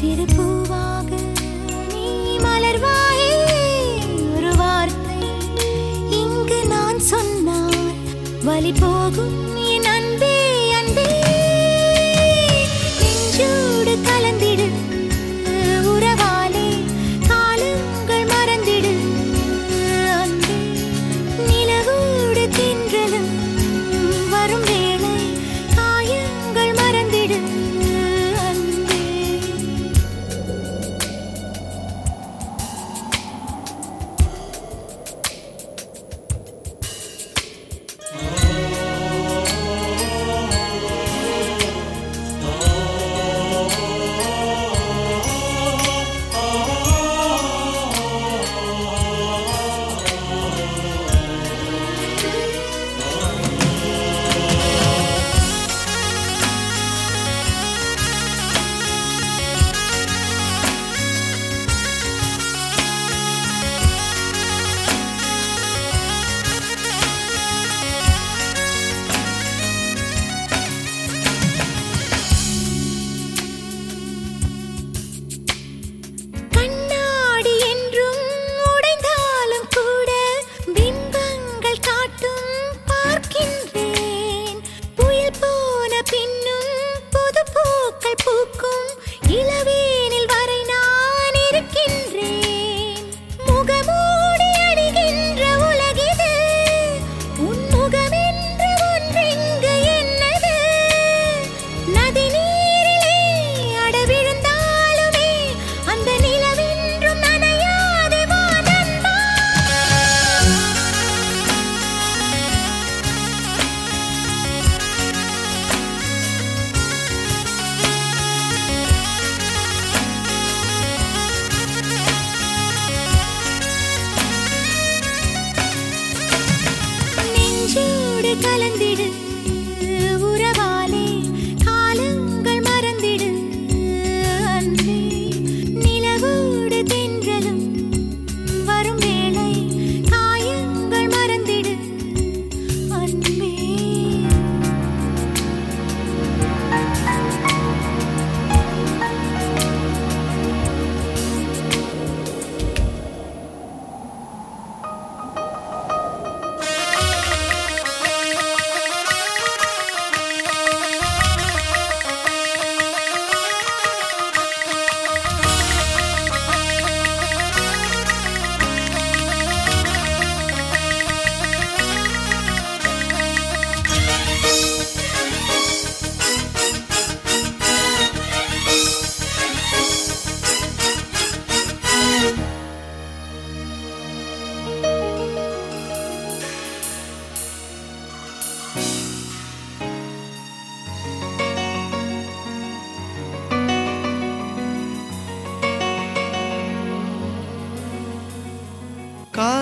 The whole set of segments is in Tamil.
சிறு பூவாக நீ மலர்வாயே. ஒரு வார்த்தை இங்கு நான் வழி போகும்.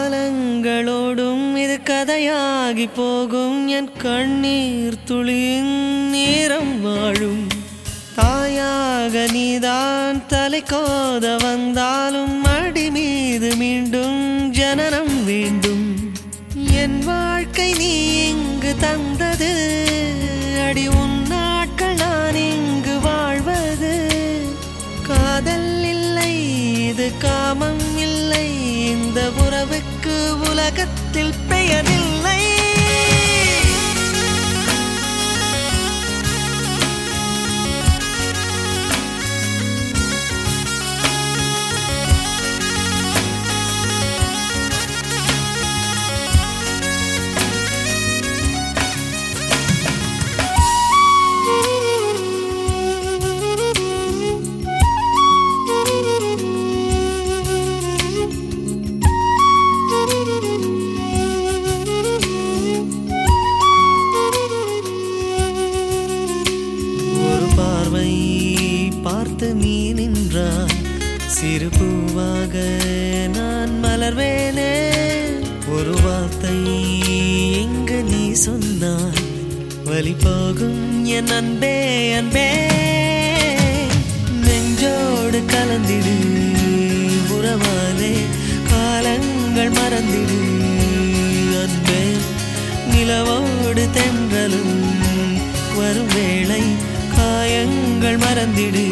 காலங்களோடும் இது கதையாகி போகும். என் கண்ணீர் துளியின் நேரம் வாழும். தாயாக நீதான் தலை கோத வந்தாலும் அடி மீது மீண்டும் ஜனனம் வேண்டும். என் வாழ்க்கை நீ இங்கு தந்தது. அடி உன் நாட்கள் நான் இங்கு வாழ்வது. காதல் இல்லை இது காமம். உலகத்தில் பெயரில்லை பார்வை பார்த்து நீ நின்றாய். சிறு பூவாக நான் மலர்வேனே. ஒரு வார்த்தை எங்கு நீ சொன்னாய். வழி போகும் என் அன்பே அன்பே. நெஞ்சோடு கலந்திடு உறவாலே காலங்கள் மறந்திடு. அன்பே நிலவோடு தென்றலும் வரும் வேளை காயங்கள் மறந்திடு.